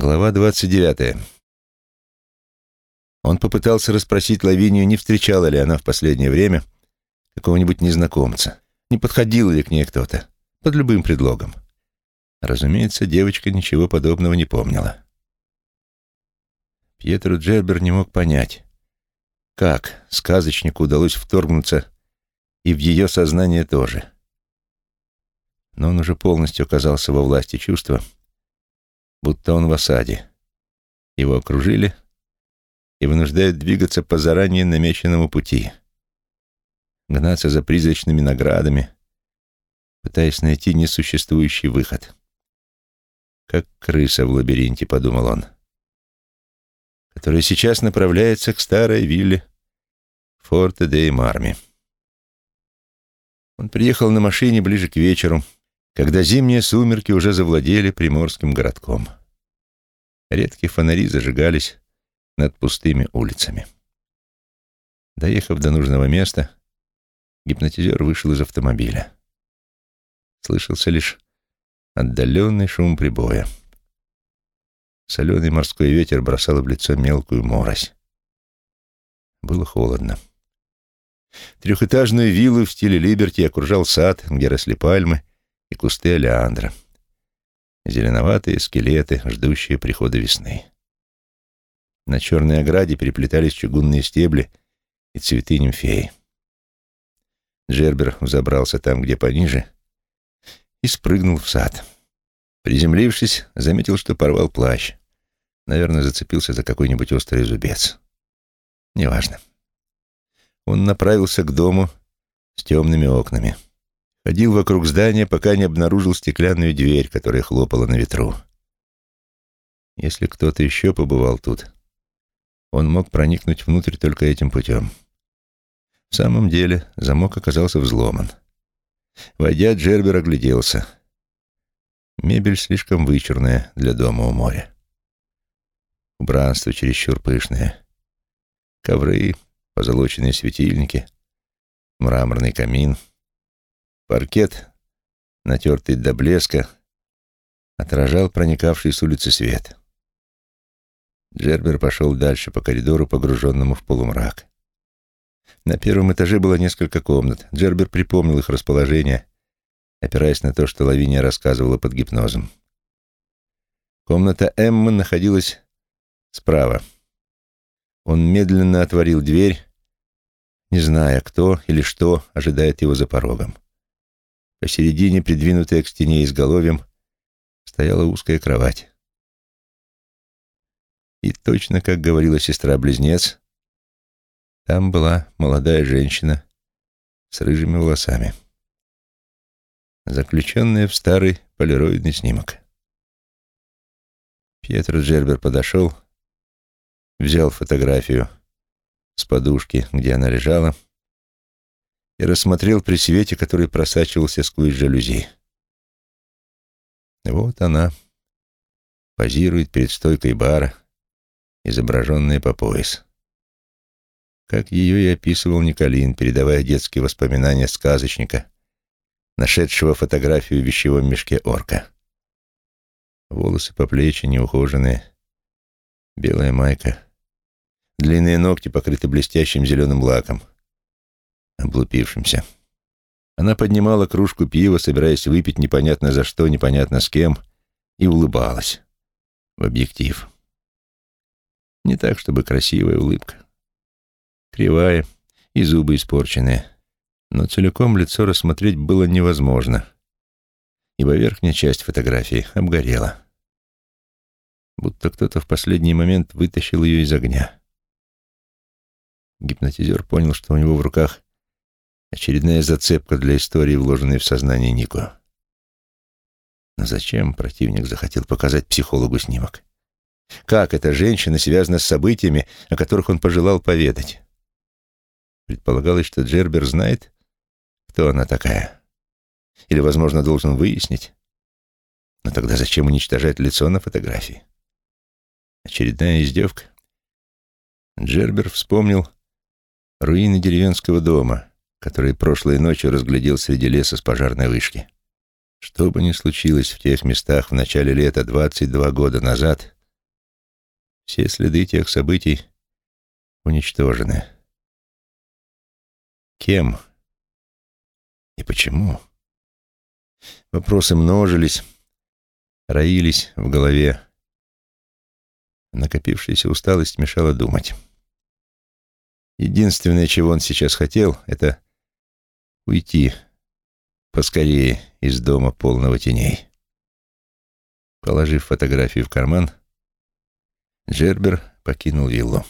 Глава двадцать девятая. Он попытался расспросить Лавинию, не встречала ли она в последнее время какого-нибудь незнакомца, не подходил ли к ней кто-то, под любым предлогом. Разумеется, девочка ничего подобного не помнила. Пьетро Джербер не мог понять, как сказочнику удалось вторгнуться и в ее сознание тоже. Но он уже полностью оказался во власти чувства, будто он в осаде. Его окружили и вынуждают двигаться по заранее намеченному пути, гнаться за призрачными наградами, пытаясь найти несуществующий выход. «Как крыса в лабиринте», — подумал он, которая сейчас направляется к старой вилле Форте де Марми. Он приехал на машине ближе к вечеру, когда зимние сумерки уже завладели приморским городком. Редкие фонари зажигались над пустыми улицами. Доехав до нужного места, гипнотизер вышел из автомобиля. Слышался лишь отдаленный шум прибоя. Соленый морской ветер бросал в лицо мелкую морось. Было холодно. Трехэтажную виллу в стиле Либерти окружал сад, где росли пальмы и кусты олеандра. Зеленоватые скелеты, ждущие прихода весны. На черной ограде переплетались чугунные стебли и цветы нимфеи. Джербер взобрался там, где пониже, и спрыгнул в сад. Приземлившись, заметил, что порвал плащ. Наверное, зацепился за какой-нибудь острый зубец. Неважно. Он направился к дому с темными окнами. Ходил вокруг здания, пока не обнаружил стеклянную дверь, которая хлопала на ветру. Если кто-то еще побывал тут, он мог проникнуть внутрь только этим путем. В самом деле замок оказался взломан. Войдя, Джербер огляделся. Мебель слишком вычурная для дома у моря. Убранство чересчур пышное. Ковры, позолоченные светильники, мраморный камин — Паркет, натертый до блеска, отражал проникавший с улицы свет. Джербер пошел дальше по коридору, погруженному в полумрак. На первом этаже было несколько комнат. Джербер припомнил их расположение, опираясь на то, что Лавиния рассказывала под гипнозом. Комната Эммы находилась справа. Он медленно отворил дверь, не зная, кто или что ожидает его за порогом. Посередине, придвинутая к стене изголовьем, стояла узкая кровать. И точно, как говорила сестра-близнец, там была молодая женщина с рыжими волосами, заключенная в старый полироидный снимок. Пьетро Джербер подошел, взял фотографию с подушки, где она лежала, и рассмотрел при свете, который просачивался сквозь жалюзи. Вот она позирует перед стойкой бара, изображенная по пояс. Как ее и описывал Николин, передавая детские воспоминания сказочника, нашедшего фотографию в вещевом мешке орка. Волосы по плечи неухоженные, белая майка, длинные ногти покрыты блестящим зеленым лаком — облупившимся. Она поднимала кружку пива, собираясь выпить непонятно за что, непонятно с кем, и улыбалась в объектив. Не так, чтобы красивая улыбка. Кривая и зубы испорченные. Но целиком лицо рассмотреть было невозможно, ибо верхняя часть фотографии обгорела. Будто кто-то в последний момент вытащил ее из огня. Гипнотизер понял, что у него в руках Очередная зацепка для истории, вложенной в сознание Нико. Но зачем противник захотел показать психологу снимок? Как эта женщина связана с событиями, о которых он пожелал поведать? Предполагалось, что Джербер знает, кто она такая. Или, возможно, должен выяснить. Но тогда зачем уничтожать лицо на фотографии? Очередная издевка. Джербер вспомнил руины деревенского дома, который прошлой ночью разглядел среди леса с пожарной вышки. Что бы ни случилось в тех местах в начале лета 22 года назад, Все следы тех событий уничтожены. Кем и почему? Вопросы множились, роились в голове. Накопившаяся усталость мешала думать. Единственное, чего он сейчас хотел, это уйти поскорее из дома полного теней. Положив фотографию в карман, Джербер покинул виллу.